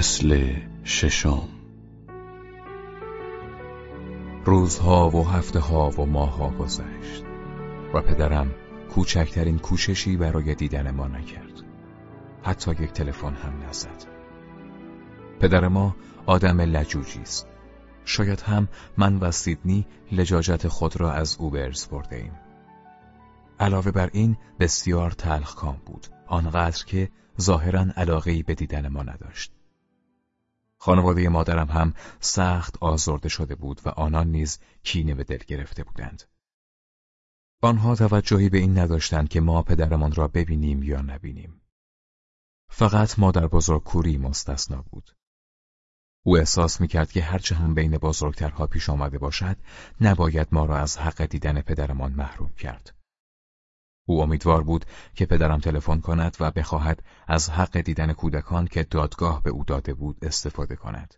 فصل ششم. روزها و هفته ها و ماهها گذشت و پدرم کوچکترین کوششی برای دیدن ما نکرد. حتی یک تلفن هم نزد. پدر ما آدم لجوجی است. شاید هم من و سیدنی لجاجت خود را از او برز برده ایم. علاوه بر این بسیار تلخکام بود. آنقدر که ظاهرا علاقهای به دیدن ما نداشت. خانواده مادرم هم سخت آزرده شده بود و آنان نیز کینه به دل گرفته بودند. آنها توجهی به این نداشتند که ما پدرمان را ببینیم یا نبینیم. فقط مادر بزرگ کوری مستثنا بود. او احساس می‌کرد که هرچه هم بین بزرگترها پیش آمده باشد نباید ما را از حق دیدن پدرمان محروم کرد. او امیدوار بود که پدرم تلفن کند و بخواهد از حق دیدن کودکان که دادگاه به او داده بود استفاده کند.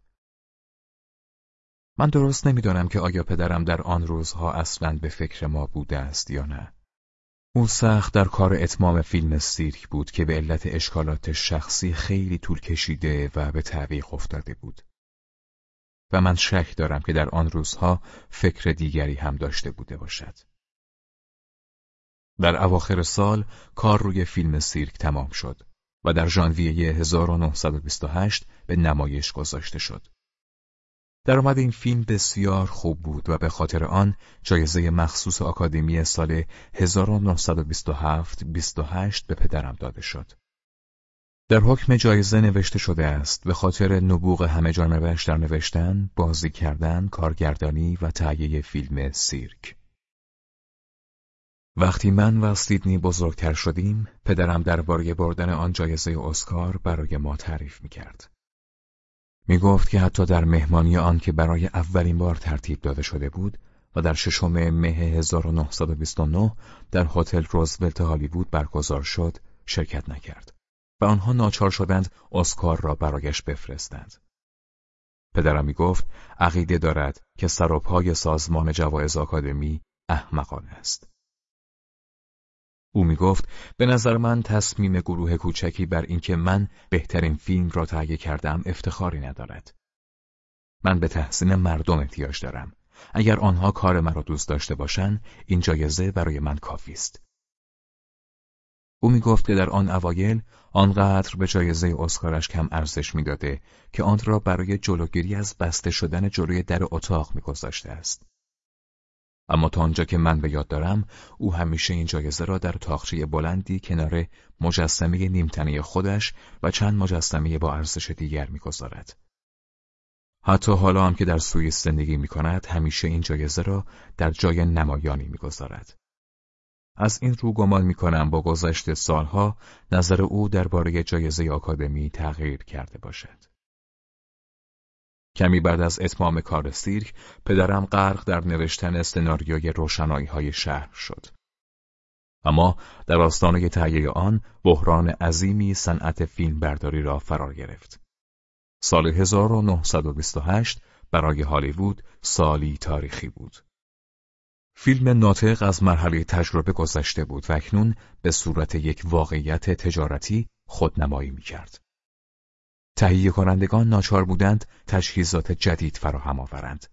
من درست نمی‌دانم که آیا پدرم در آن روزها اصلا به فکر ما بوده است یا نه. او سخت در کار اتمام فیلم سیرک بود که به علت اشکالات شخصی خیلی طول کشیده و به تعویق افتاده بود. و من شک دارم که در آن روزها فکر دیگری هم داشته بوده باشد. در اواخر سال کار روی فیلم سیرک تمام شد و در ژانویه 1928 به نمایش گذاشته شد. درآمد این فیلم بسیار خوب بود و به خاطر آن جایزه مخصوص آکادمی سال 1927-28 به پدرم داده شد. در حکم جایزه نوشته شده است به خاطر نبوغ همه جانبش در نوشتن، بازی کردن، کارگردانی و تهیه فیلم سیرک. وقتی من و سیدنی بزرگتر شدیم، پدرم درباره بردن آن جایزه اسکار برای ما تعریف می‌کرد. می گفت که حتی در مهمانی آن که برای اولین بار ترتیب داده شده بود و در ششم مه 1929 در هتل روزولت هالیوود برگزار شد، شرکت نکرد و آنها ناچار شدند اسکار را برایش بفرستند. پدرم می گفت عقیده دارد که سراپای سازمان جوایز آکادمی احمقانه است. او می گفت به نظر من تصمیم گروه کوچکی بر اینکه من بهترین فیلم را تهیه کردم افتخاری ندارد. من به تحسین مردم احتیاج دارم. اگر آنها کار مرا دوست داشته باشند، این جایزه برای من کافی است. او می گفت که در آن اوایل آنقدر به جایزه اسکارش کم ارزش می‌داده که آن را برای جلوگیری از بسته شدن جلوی در اتاق میگذاشته است. اما تا آنجا که من به یاد دارم او همیشه این جایزه را در تاخچه بلندی کنار مجسمه نیمتنه خودش و چند مجسمه با ارزش دیگر می‌گذارد. حتی حالا هم که در سوئیس زندگی می کند همیشه این جایزه را در جای نمایانی می‌گذارد. از این رو گمان می کنم با گذشت سالها نظر او درباره جایزه آکادمی تغییر کرده باشد. کمی بعد از اتمام کار سیرک پدرم غرق در نوشتن سناریوی روشنایی های شهر شد. اما در آستانه تهیه آن بحران عظیمی صنعت فیلم برداری را فرار گرفت. سال 1928 برای هالیوود سالی تاریخی بود. فیلم ناطق از مرحله تجربه گذشته بود و اکنون به صورت یک واقعیت تجارتی خودنمایی می کرد. تهیه کنندگان ناچار بودند تجهیزات جدید فراهم آورند.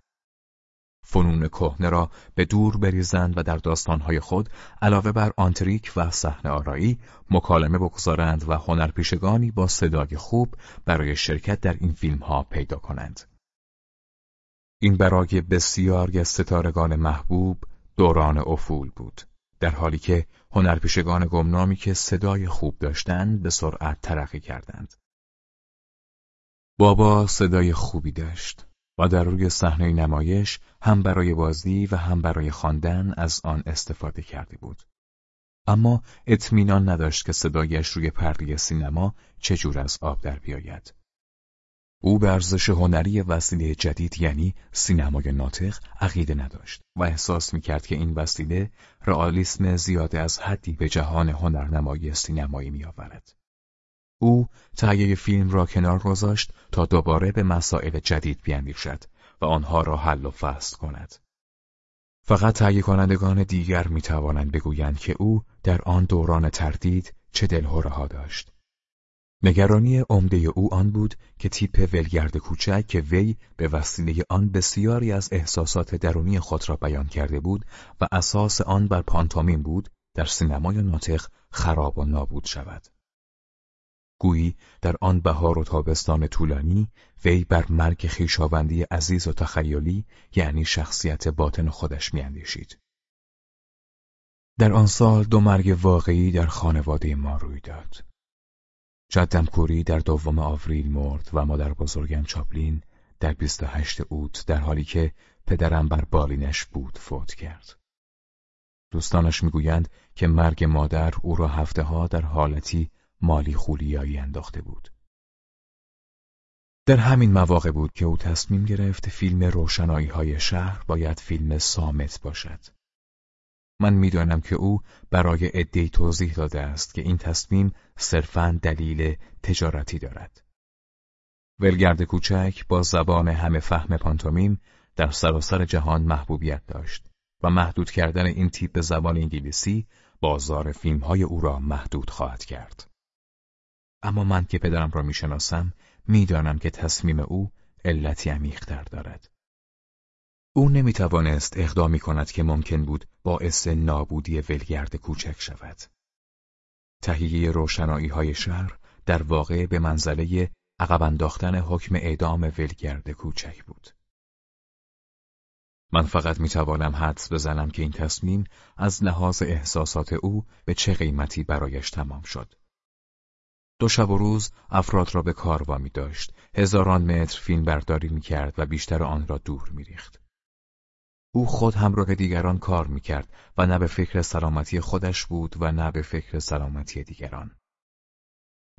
فنون کهنه را به دور بریزند و در داستانهای خود علاوه بر آنتریک و صحنه آرایی مکالمه بگذارند و هنرپیشگانی با صدای خوب برای شرکت در این فیلمها پیدا کنند. این برای بسیاری از ستارگان محبوب دوران افول بود. در حالی که هنرپیشگان گمنامی که صدای خوب داشتند به سرعت ترقی کردند. بابا صدای خوبی داشت و در روی صحنه نمایش هم برای بازی و هم برای خواندن از آن استفاده کرده بود. اما اطمینان نداشت که صدایش روی پرده سینما چجور از آب در بیاید. او به ارزش هنری وسیله جدید یعنی سینمای ناطق عقیده نداشت و احساس می‌کرد که این وسیله رئالیسم زیاده از حدی به جهان هنرنمایی سینمایی میآورد. او تهیه فیلم را کنار گذاشت تا دوباره به مسائل جدید بیاندیشد و آنها را حل و فصل کند. فقط تهیه کنندگان دیگر می توانند بگویند که او در آن دوران تردید چه دلهوره ها داشت. نگرانی عمده او آن بود که تیپ ولگرد کوچک که وی به وسیله آن بسیاری از احساسات درونی خود را بیان کرده بود و اساس آن بر پانتومین بود در سینمای ناطق خراب و نابود شود. گویی در آن بهار و تابستان طولانی وی بر مرگ خیشاوندی عزیز و تخیلی یعنی شخصیت باطن خودش میاندیشید. در آن سال دو مرگ واقعی در خانواده ما روی داد. جدم کوری در دوم آوریل مرد و مادر بزرگم چاپلین در 28 اوت در حالی که پدرم بر بالینش بود فوت کرد. دوستانش می‌گویند که مرگ مادر او را هفته ها در حالتی مالی خولیایی انداخته بود. در همین مواقع بود که او تصمیم گرفت فیلم روشنایی های شهر باید فیلم سامت باشد. من می‌دانم که او برای عدهای توضیح داده است که این تصمیم صرفاً دلیل تجارتی دارد. ولگرد کوچک با زبان همه فهم پانتومیم در سراسر جهان محبوبیت داشت و محدود کردن این تیپ زبان انگلیسی بازار فیلم های او را محدود خواهد کرد. اما من که پدرم را می‌شناسم می‌دانم که تصمیم او علتی عمیقتر دارد. او نمی‌توانست اقدامی کند که ممکن بود باعث نابودی ولگرد کوچک شود. تهیه روشنایی های شهر در واقع به منزله عقب انداختن حکم اعدام ولگرد کوچک بود. من فقط می‌توانم حدس بزنم که این تصمیم از لحاظ احساسات او به چه قیمتی برایش تمام شد. دو شب و روز افراد را به کار وامی داشت، هزاران متر فیلم برداری می کرد و بیشتر آن را دور می ریخت. او خود همراه دیگران کار می کرد و نه به فکر سلامتی خودش بود و نه به فکر سلامتی دیگران.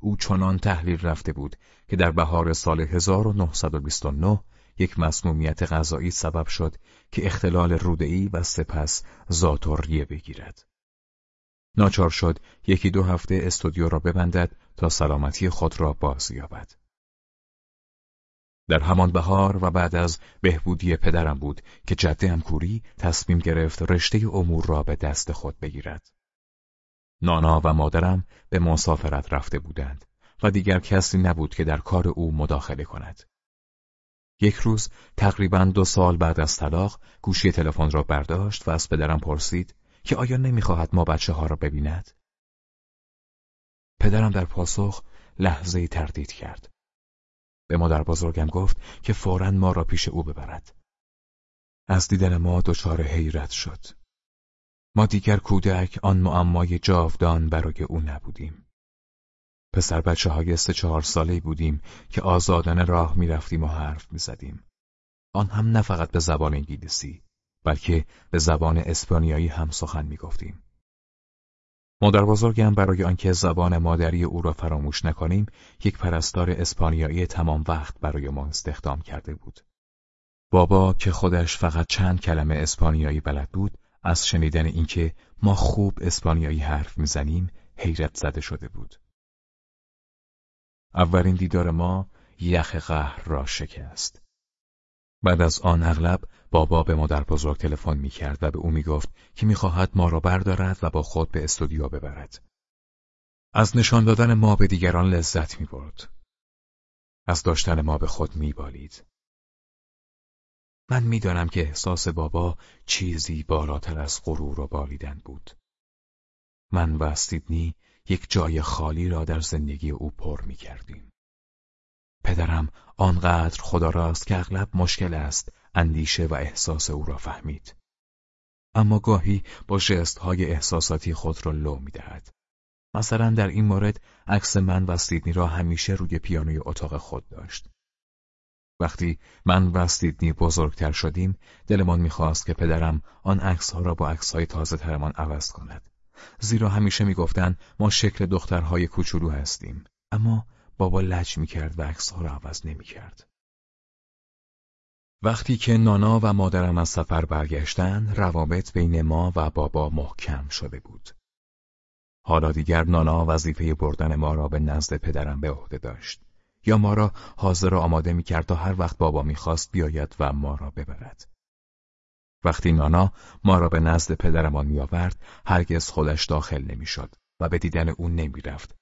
او چنان تحلیل رفته بود که در بهار سال 1929 یک مسمومیت غذایی سبب شد که اختلال رودئی و سپس زاتوریه بگیرد. ناچار شد یکی دو هفته استودیو را ببندد تا سلامتی خود را بازیابد. در همان بهار و بعد از بهبودی پدرم بود که جده کوری تصمیم گرفت رشته امور را به دست خود بگیرد. نانا و مادرم به مسافرت رفته بودند و دیگر کسی نبود که در کار او مداخله کند. یک روز تقریبا دو سال بعد از طلاق گوشی تلفن را برداشت و از پدرم پرسید که آیا نمی‌خواهد ما بچه ها را ببیند؟ پدرم در پاسخ لحظه تردید کرد. به مادر بزرگم گفت که فورا ما را پیش او ببرد. از دیدن ما دچار حیرت شد. ما دیگر کودک آن معمای جاودان برای او نبودیم. پسر بچه های سه چهار ساله بودیم که آزادانه راه می رفتیم و حرف می زدیم. آن هم نه فقط به زبان انگلیسی بلکه به زبان اسپانیایی هم سخن می گفتیم. مادر بزرگم برای آنکه زبان مادری او را فراموش نکنیم یک پرستار اسپانیایی تمام وقت برای ما استخدام کرده بود. بابا که خودش فقط چند کلمه اسپانیایی بلد بود از شنیدن اینکه ما خوب اسپانیایی حرف می‌زنیم حیرت زده شده بود. اولین دیدار ما یخ قهر را شکست. بعد از آن اغلب بابا به مادر بزرگ تلفن می کرد و به او می گفت که می خواهد ما را بردارد و با خود به استودیو ببرد. از نشان دادن ما به دیگران لذت می برد. از داشتن ما به خود می بالید. من می‌دانم که احساس بابا چیزی بالاتر از غرور و بالیدن بود. من و استیدنی یک جای خالی را در زندگی او پر می کردیم. پدرم آنقدر خدا راست که اغلب مشکل است اندیشه و احساس او را فهمید. اما گاهی با های احساساتی خود را لو می‌دهد. مثلا در این مورد عکس من و سیدنی را همیشه روی پیانوی اتاق خود داشت. وقتی من و سیدنی بزرگتر شدیم دلمان می‌خواست که پدرم آن عکسها را با عکسهای تازه ترمان عوض کند. زیرا همیشه می‌گفتند ما شکل دخترهای کوچولو هستیم. اما بابا لج می‌کرد و عکسها را عوض نمی‌کرد. وقتی که نانا و مادرم از سفر برگشتن روابط بین ما و بابا محکم شده بود. حالا دیگر نانا وظیفه بردن ما را به نزد پدرم به عهده داشت. یا ما را حاضر و آماده می‌کرد تا هر وقت بابا می‌خواست بیاید و ما را ببرد. وقتی نانا ما را به نزد پدرمان میآورد هرگز خودش داخل نمی‌شد و به دیدن او نمی‌رفت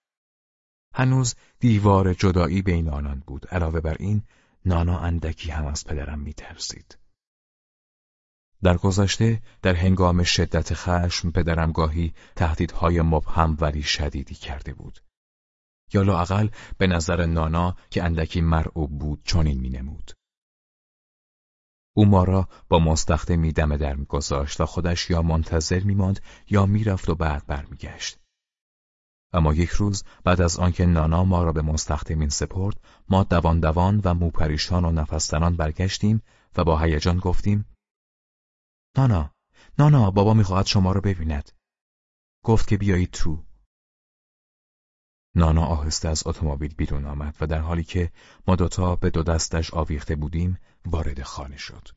هنوز دیوار جدایی بین آنان بود. علاوه بر این نانا اندکی هم از پدرم میترسید. در گذشته در هنگام شدت خشم پدرم گاهی تهدیدهای مبهم ولی شدیدی کرده بود. یا لااقل به نظر نانا که اندکی مرعوب بود چنین مینمود. او ما را با مستخته میدمه در میگذاشت و خودش یا منتظر میماند یا می‌رفت و بعد برمیگشت. اما یک روز بعد از آنکه نانا ما را به مستخدمین سپرد ما دوان دوان و موپریشان و نفستنان برگشتیم و با هیجان گفتیم نانا نانا بابا می‌خواهد شما را ببیند. گفت که بیایید تو. نانا آهسته از اتومبیل بیرون آمد و در حالی که ما دوتا به دو دستش آویخته بودیم وارد خانه شد.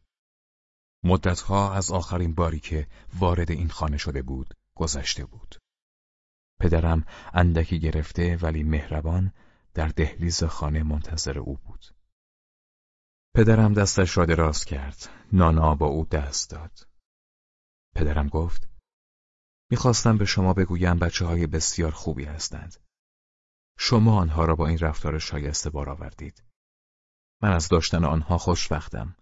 مدتها از آخرین باری که وارد این خانه شده بود گذشته بود. پدرم اندکی گرفته ولی مهربان در دهلیز خانه منتظر او بود. پدرم دستش را دراز کرد. نانا با او دست داد. پدرم گفت می‌خواستم به شما بگویم بچه های بسیار خوبی هستند. شما آنها را با این رفتار شایسته بار آوردید. من از داشتن آنها خوشوقتم.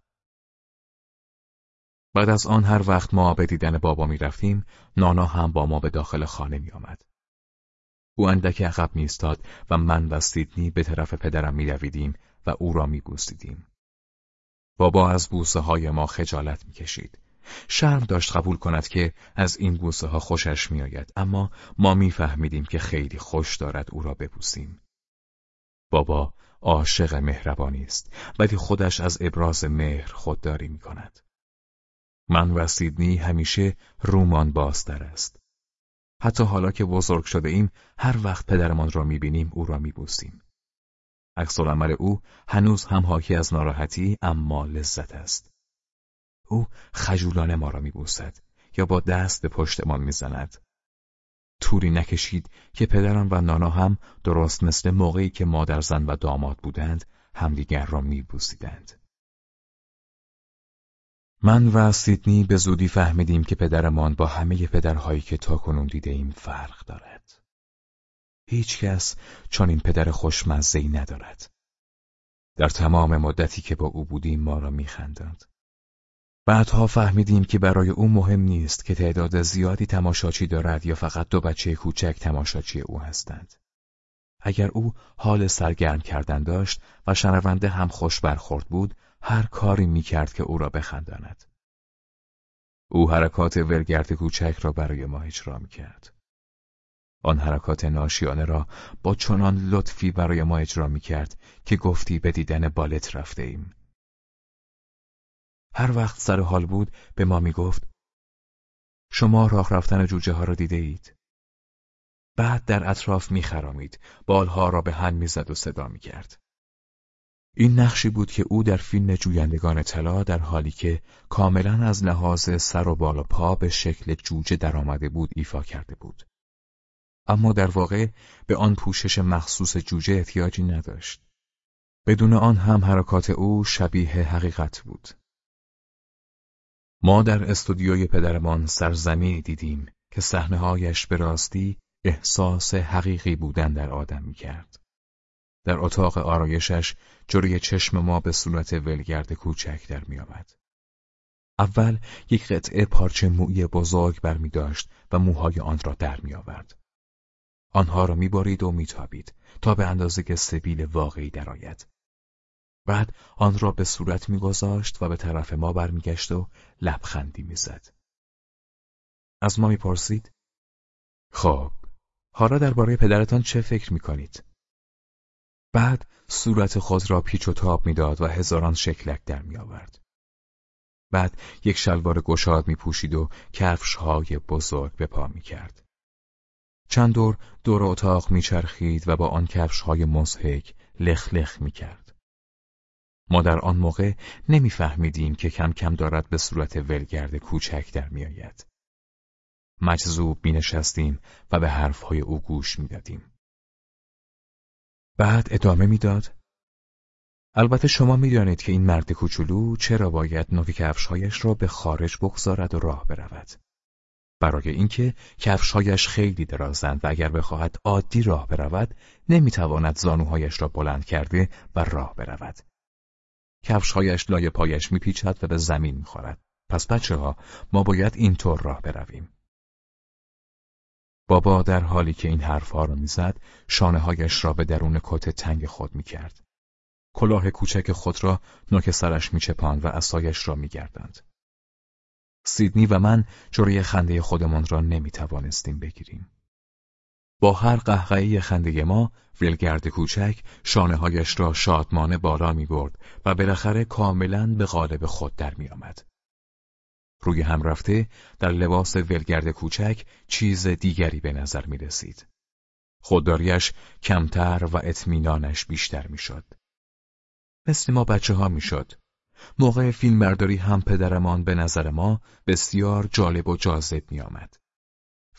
بعد از آن هر وقت ما به دیدن بابا می رفتیم، نانا هم با ما به داخل خانه می آمد. او اندک عقب میستاد و من و سیدنی به طرف پدرم میدویدیم و او را میبوسیدیم. بابا از بوسه های ما خجالت می‌کشید. شرم داشت قبول کند که از این بوسه ها خوشش میآید اما ما میفهمیدیم که خیلی خوش دارد او را ببوسیم. بابا عاشق مهربانی است ولی خودش از ابراز مهر خودداری می کند. من و سیدنی همیشه رومان بازتر است. حتی حالا که بزرگ شده ایم هر وقت پدرمان را می‌بینیم او را میبوسیم. عکس عمل او هنوز هم حاکی از ناراحتی اما لذت است. او خجولانه ما را میبوسد یا با دست به پشتمان می‌زند. توری نکشید که پدرم و نانا هم درست مثل موقعی که مادر زن و داماد بودند همدیگر را میبوسیدند. من و سیدنی به زودی فهمیدیم که پدرمان با همه پدرهایی که تا کنون دیده ایم فرق دارد. هیچ کس این پدر خوشمزهی ندارد. در تمام مدتی که با او بودیم ما را میخندند. بعدها فهمیدیم که برای او مهم نیست که تعداد زیادی تماشاچی دارد یا فقط دو بچه کوچک تماشاچی او هستند. اگر او حال سرگرم کردن داشت و شنونده هم خوش برخورد بود هر کاری می‌کرد که او را بخنداند. او حرکات ولگرد کوچک را برای ما اجرا می‌کرد. آن حرکات ناشیانه را با چنان لطفی برای ما اجرا می‌کرد که گفتی به دیدن بالت رفته ایم. هر وقت سر حال بود به ما می‌گفت شما راه رفتن جوجه ها را دیده اید. بعد در اطراف میخرامید، بالها را به هم می‌زد و صدا می‌کرد. این نقشی بود که او در فیلم جویندگان طلا در حالی که کاملا از لحاظ سر و بال و پا به شکل جوجه درآمده بود ایفا کرده بود. اما در واقع به آن پوشش مخصوص جوجه احتیاجی نداشت. بدون آن هم حرکات او شبیه حقیقت بود. ما در استودیوی پدرمان سرزمی دیدیم که صحنه‌هایش به راستی احساس حقیقی بودن در آدم می‌کرد. در اتاق آرایشش جلوی چشم ما به صورت ولگرد کوچک در میآمد. اول یک قطعه پارچه مویی بزرگ بر می داشت و موهای آن را در می آورد. آنها را می بارید و می تابید تا به اندازه سبیل واقعی درآید. بعد آن را به صورت میگذاشت و به طرف ما برمیگشت و لبخندی می‌زد. از ما می‌پرسید خب حالا درباره پدرتان چه فکر می‌کنید؟ بعد صورت خود را پیچ و تاب می‌داد و هزاران شکلک در می آورد. بعد یک شلوار گشاد می پوشید و کفش های بزرگ به پا می کرد. چند دور دور اتاق می چرخید و با آن کفش های مزهک لخ لخ می کرد. ما در آن موقع نمیفهمیدیم که کم کم دارد به صورت ولگرد کوچک در می آید. مجذوب می نشستیم و به حرفهای او گوش می دادیم. بعد ادامه می‌داد البته شما می‌دانید که این مرد کوچولو چرا باید نوک کفشهایش را به خارج بگذارد و راه برود برای اینکه کفشهایش خیلی درازند و اگر بخواهد عادی راه برود نمی‌تواند زانوهایش را بلند کرده و راه برود. کفشهایش لای پایش میپیچد و به زمین می‌خورد. پس بچه ها ما باید اینطور راه برویم. بابا در حالی که این حرفها را می‌زد شانه هایش را به درون کت تنگ خود می‌کرد. کلاه کوچک خود را نوک سرش میچپاند و اسایش را میگردند. سیدنی و من جوری خنده خودمان را نمی توانستیم بگیریم. با هر قهقهی خنده ما، ویلگرد کوچک شانه هایش را شادمانه بالا می برد و بالاخره کاملا به غالب خود در می آمد. روی هم رفته در لباس ولگرد کوچک چیز دیگری به نظر می رسید. خودداریش کمتر و اطمینانش بیشتر می شد. مثل ما بچه ها می شد. موقع فیلم برداری هم پدرمان به نظر ما بسیار جالب و جاذب می آمد.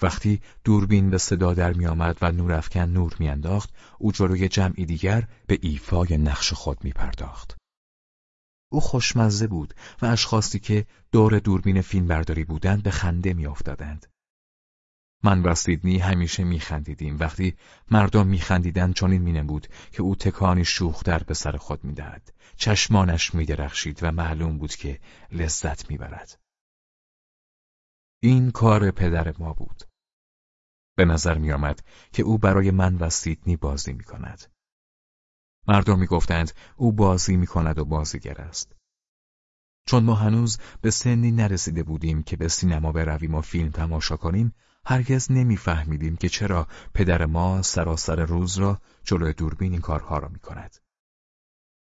وقتی دوربین به صدا در می آمد و نورافکن نور می انداخت، او جلوی جمعی دیگر به ایفای نقش خود می پرداخت. او خوشمزه بود و اشخاصی که دور دوربین فیلم برداری بودند به خنده می افتادند. من و سیدنی همیشه میخندیدیم. وقتی مردم میخندیدند چنین بود که او تکانی شوختر به سر خود می‌دهد. چشمانش میدرخشید و معلوم بود که لذت می‌برد. این کار پدر ما بود. به نظر میآمد که او برای من و سیدنی بازی می‌کند. مردم می‌گفتند او بازی می‌کند و بازیگر است چون ما هنوز به سنی نرسیده بودیم که به سینما برویم و فیلم تماشا کنیم هرگز نمیفهمیدیم که چرا پدر ما سراسر روز را جلوی دوربین این کارها را می کند.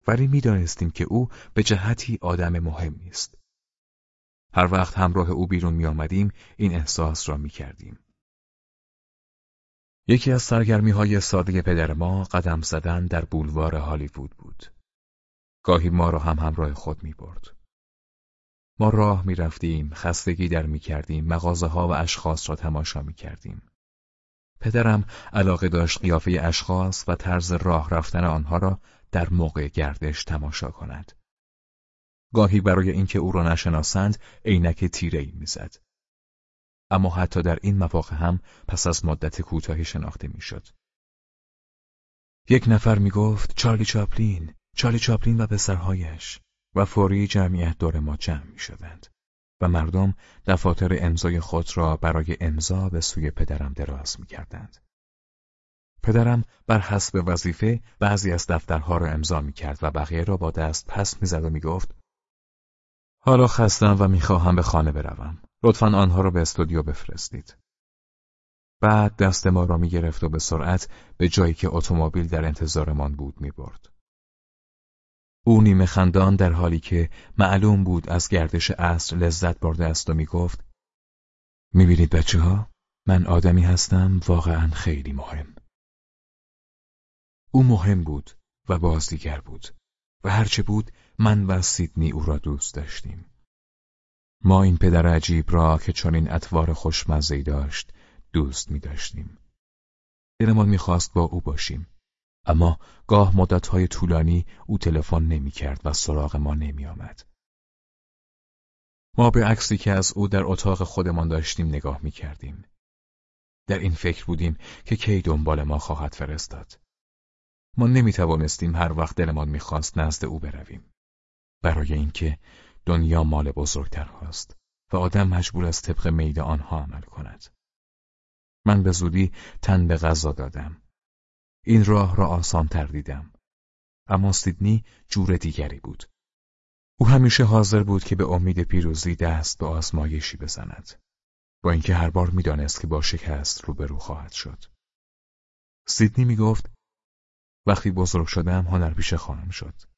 ولی می‌دانستیم که او به جهتی آدم مهمی است. هر وقت همراه او بیرون می آمدیم این احساس را می کردیم. یکی از سرگرمی های ساده پدر ما قدم زدن در بولوار هالیوود بود. گاهی ما را هم همراه خود می برد. ما راه می رفتیم، خستگی در می کردیم، مغازه ها و اشخاص را تماشا می کردیم. پدرم علاقه داشت قیافه اشخاص و طرز راه رفتن آنها را در موقع گردش تماشا کند. گاهی برای اینکه او را نشناسند عینک تیرهای می‌زد. اما حتی در این مواقع هم پس از مدت کوتاهی شناخته می‌شد. یک نفر می گفت چارلی چاپلین، چارلی چاپلین و پسرهایش. و فوری جمعیت دور ما جمع می شدند و مردم دفاتر امضای خود را برای امضا به سوی پدرم دراز می کردند. پدرم بر حسب وظیفه بعضی از دفترها را امضا می کرد و بقیه را با دست پس می زد و می گفت حالا خستم و می‌خواهم به خانه بروم. لطفا آنها را به استودیو بفرستید. بعد دست ما را می گرفت و به سرعت به جایی که اتومبیل در انتظارمان بود می برد. او نیمه خندان در حالی که معلوم بود از گردش اصر لذت برده است و می‌گفت می‌بینید بچه ها من آدمی هستم واقعا خیلی مهم او مهم بود و بازیگر بود و هرچه بود من و سیدنی او را دوست داشتیم ما این پدر عجیب را که چنین اطوار خوشمزهی داشت دوست می داشتیم دلمان می‌خواست با او باشیم اما گاه مدتهای طولانی او تلفن نمی‌کرد و سراغ ما نمیآمد. ما به عکسی که از او در اتاق خودمان داشتیم نگاه می‌کردیم. در این فکر بودیم که کی دنبال ما خواهد فرستاد. ما نمی توانستیم هر وقت دلمان می‌خواست نزد او برویم. برای اینکه دنیا مال بزرگتر هاست و آدم مجبور است طبق میل آنها عمل کند. من به زودی تن به غذا دادم. این راه را آسان تر دیدم. اما سیدنی جور دیگری بود. او همیشه حاضر بود که به امید پیروزی دست به آزمایشی بزند. با اینکه هر بار می‌دانست که با شکست روبرو خواهد شد. سیدنی می گفت وقتی بزرگ شدم هنرپیشه خواهم شد.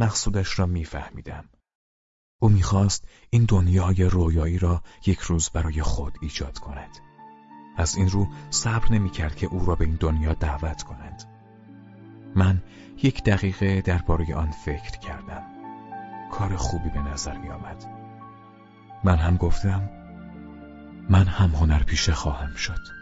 مقصودش را میفهمیدم. او می‌خواست این دنیای رویایی را یک روز برای خود ایجاد کند. از این رو صبر نمی کرد که او را به این دنیا دعوت کنند. من یک دقیقه درباره آن فکر کردم. کار خوبی به نظر می آمد. من هم گفتم من هم هنرپیشه خواهم شد.